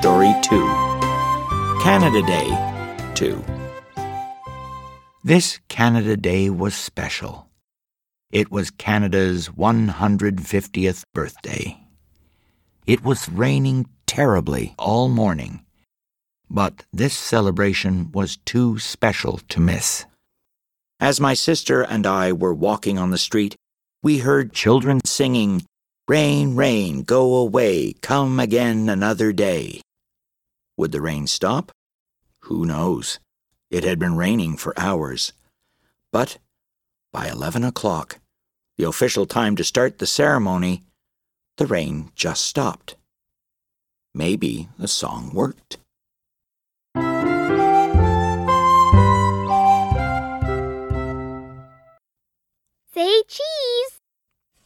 Story 2 Canada Day 2 This Canada Day was special. It was Canada's 150th birthday. It was raining terribly all morning, but this celebration was too special to miss. As my sister and I were walking on the street, we heard children singing, Rain, rain, go away, come again another day. Would the rain stop? Who knows? It had been raining for hours. But by eleven o'clock, the official time to start the ceremony, the rain just stopped. Maybe the song worked. Say cheese!